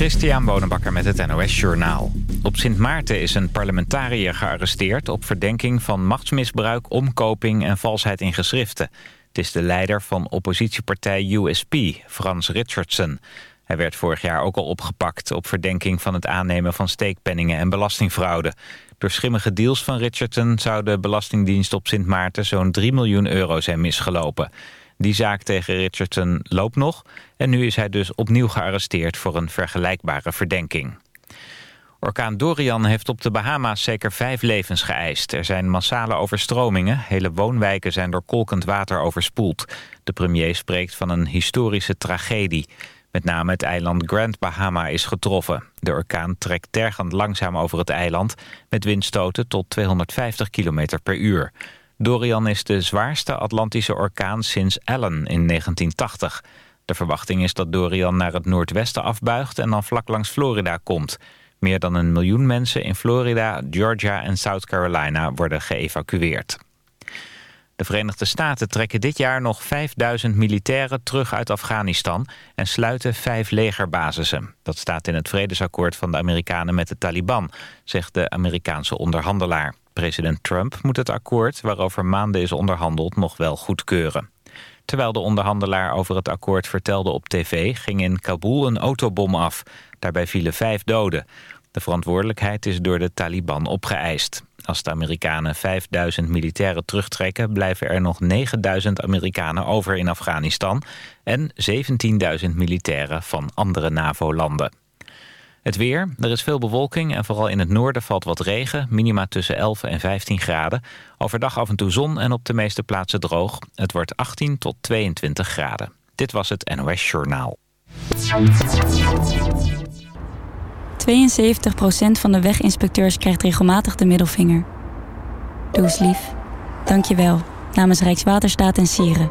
Christian Bonenbakker met het NOS Journaal. Op Sint Maarten is een parlementariër gearresteerd... op verdenking van machtsmisbruik, omkoping en valsheid in geschriften. Het is de leider van oppositiepartij USP, Frans Richardson. Hij werd vorig jaar ook al opgepakt... op verdenking van het aannemen van steekpenningen en belastingfraude. Door schimmige deals van Richardson zou de Belastingdienst op Sint Maarten... zo'n 3 miljoen euro zijn misgelopen... Die zaak tegen Richardson loopt nog en nu is hij dus opnieuw gearresteerd voor een vergelijkbare verdenking. Orkaan Dorian heeft op de Bahama's zeker vijf levens geëist. Er zijn massale overstromingen. Hele woonwijken zijn door kolkend water overspoeld. De premier spreekt van een historische tragedie. Met name het eiland Grand Bahama is getroffen. De orkaan trekt tergend langzaam over het eiland... met windstoten tot 250 km per uur. Dorian is de zwaarste Atlantische orkaan sinds Allen in 1980. De verwachting is dat Dorian naar het noordwesten afbuigt en dan vlak langs Florida komt. Meer dan een miljoen mensen in Florida, Georgia en South Carolina worden geëvacueerd. De Verenigde Staten trekken dit jaar nog 5000 militairen terug uit Afghanistan en sluiten vijf legerbasissen. Dat staat in het vredesakkoord van de Amerikanen met de Taliban, zegt de Amerikaanse onderhandelaar. President Trump moet het akkoord, waarover maanden is onderhandeld, nog wel goedkeuren. Terwijl de onderhandelaar over het akkoord vertelde op tv... ging in Kabul een autobom af. Daarbij vielen vijf doden. De verantwoordelijkheid is door de Taliban opgeëist. Als de Amerikanen 5000 militairen terugtrekken... blijven er nog 9000 Amerikanen over in Afghanistan... en 17.000 militairen van andere NAVO-landen. Het weer, er is veel bewolking en vooral in het noorden valt wat regen. Minima tussen 11 en 15 graden. Overdag af en toe zon en op de meeste plaatsen droog. Het wordt 18 tot 22 graden. Dit was het NOS Journaal. 72% van de weginspecteurs krijgt regelmatig de middelvinger. Doe eens lief. Dank je wel. Namens Rijkswaterstaat en Sieren.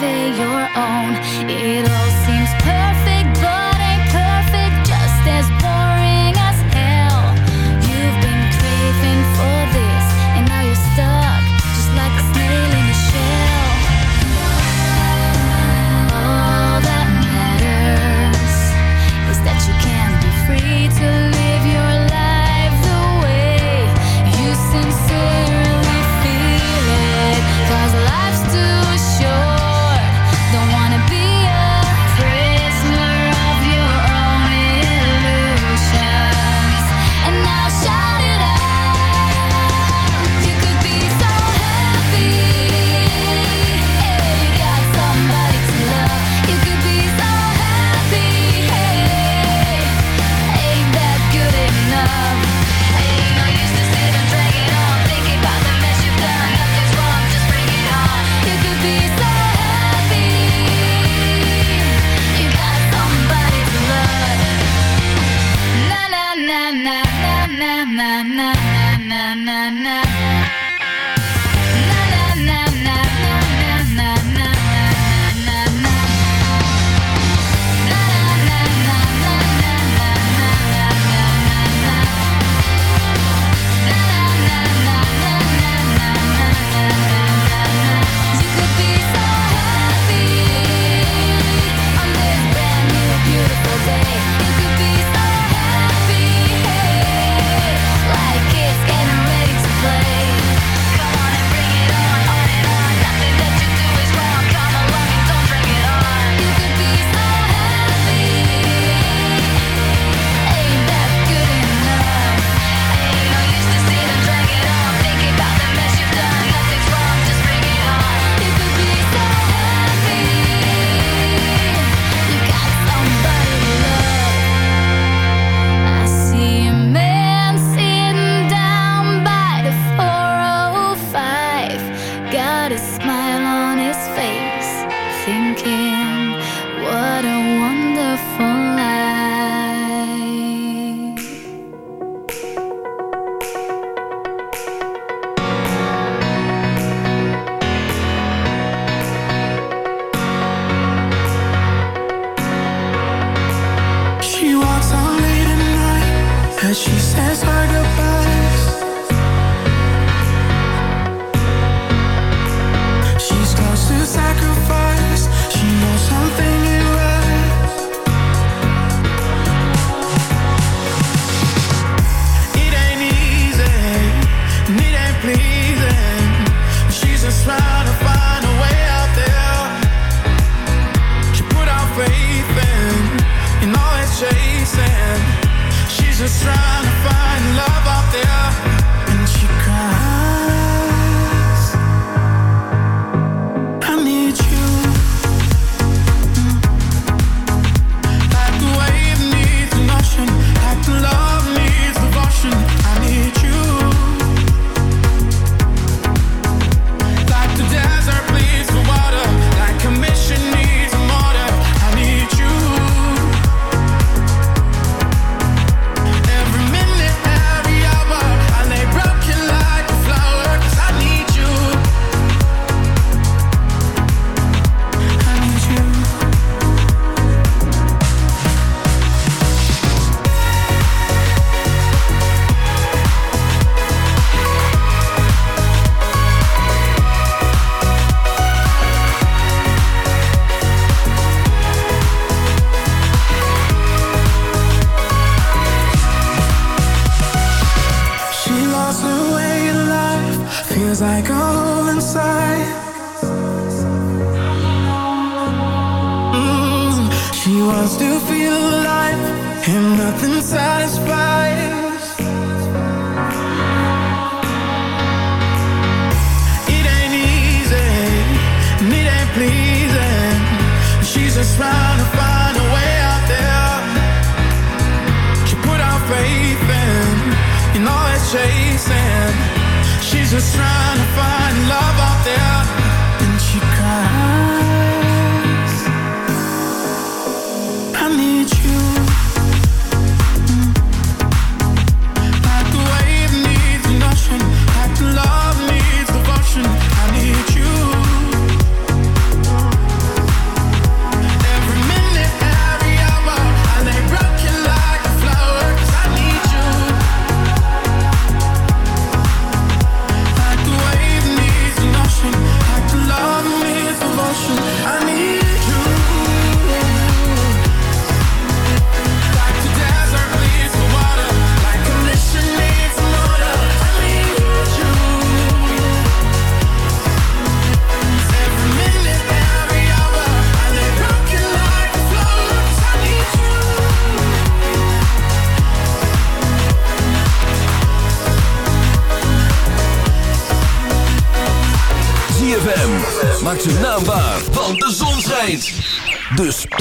living your own. It'll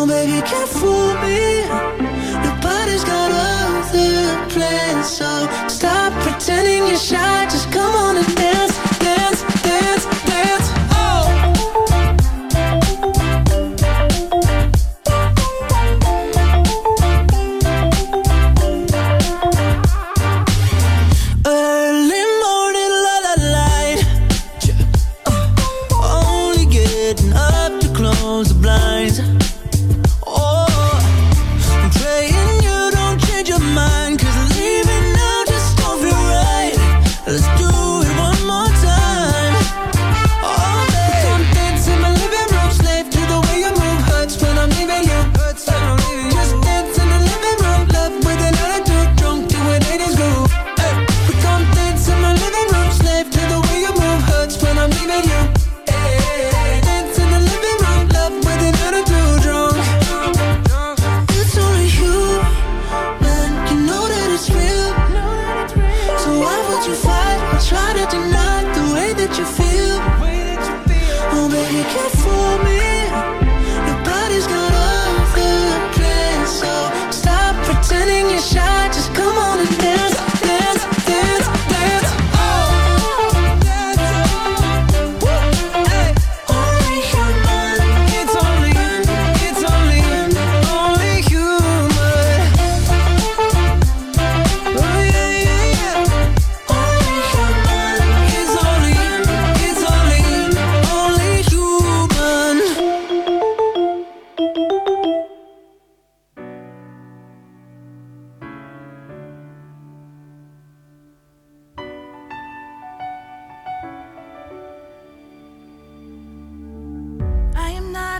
down, baby, you can't fool me. Nobody's got other plans, so stop pretending you're shy. Just come on and.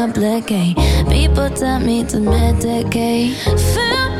overcomplicate. People tell me to medicate. Feel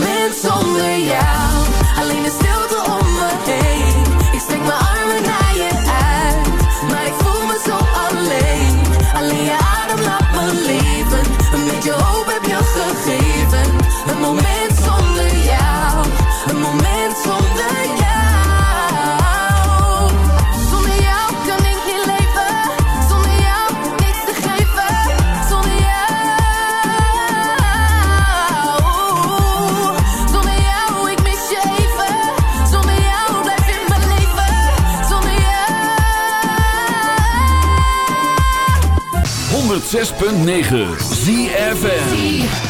moment zonder jou. Alleen de stilte om me heen. Ik steek mijn armen naar je uit. Maar ik voel me zo alleen. Alleen je adem laat me leven. Een beetje hoop heb je gegeven. 106.9 ZFM.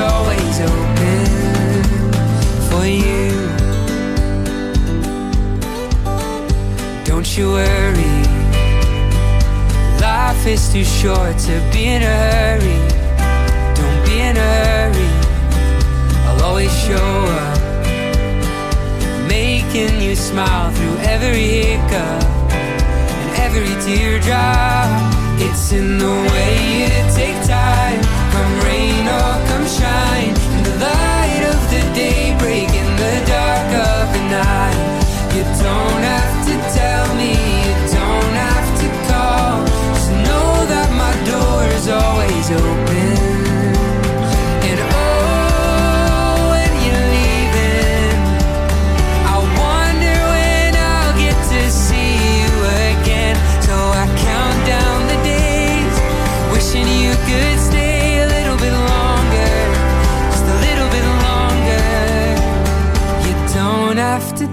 always open for you. Don't you worry, life is too short to be in a hurry. Don't be in a hurry, I'll always show up, making you smile through every hiccup and every teardrop. It's in the way you take time. Come rain dark of the night. You don't have to tell me You don't have to call. Just know that my door is always open.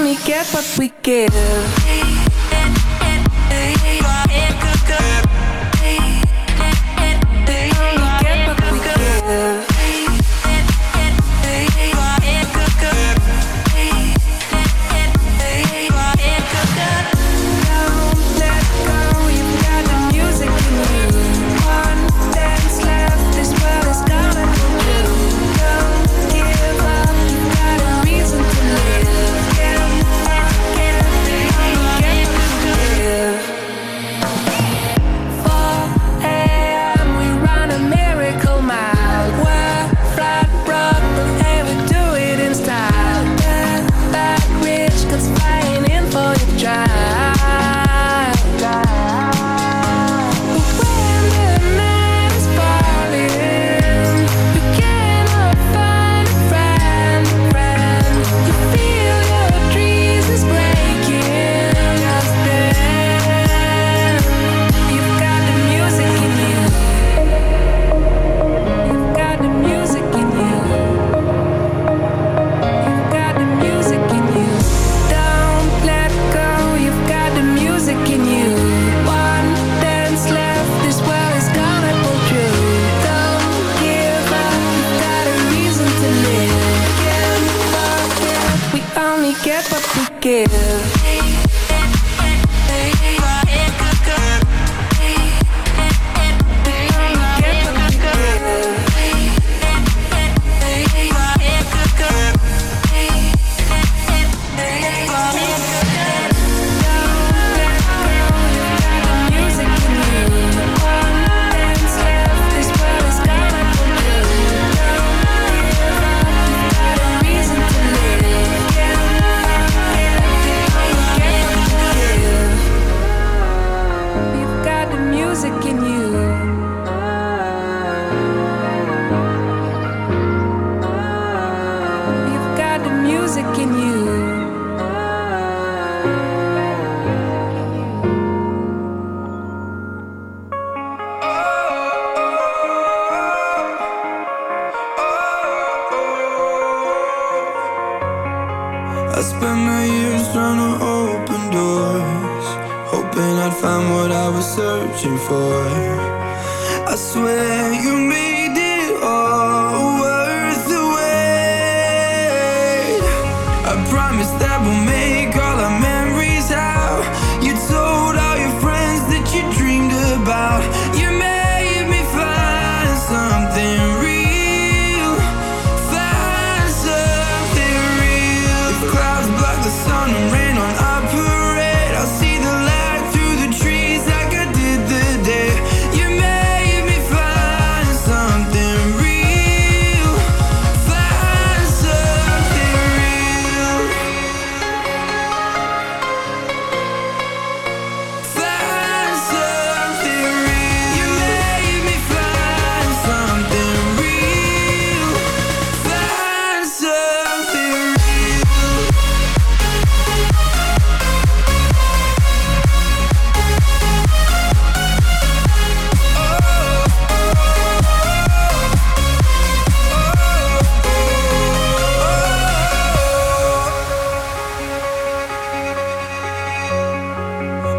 only get what we give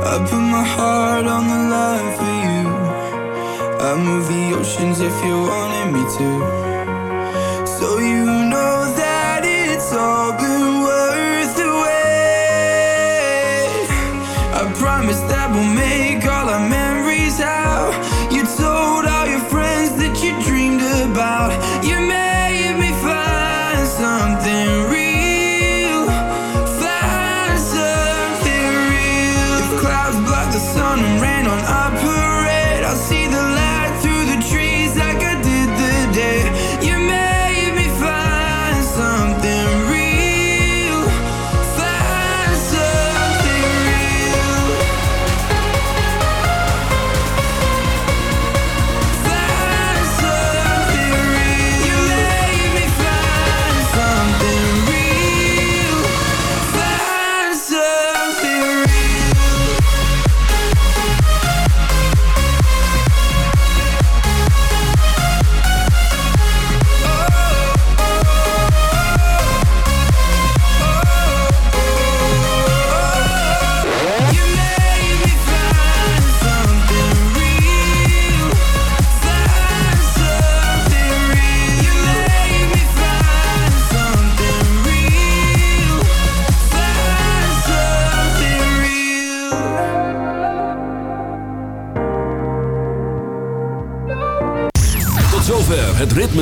I put my heart on the line for you. I move the oceans if you wanted me to. So you know that it's all good.